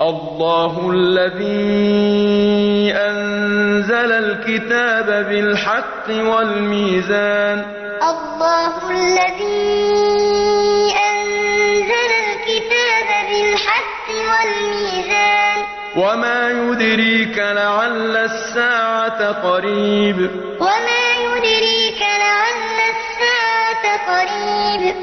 الله الذي أنزل الكتاب بالحق والميزان. الله الذي أنزل الكتاب بالحق والميزان. وما يدريك لعل الساعة قريب. وما يدريك لعل الساعة قريب.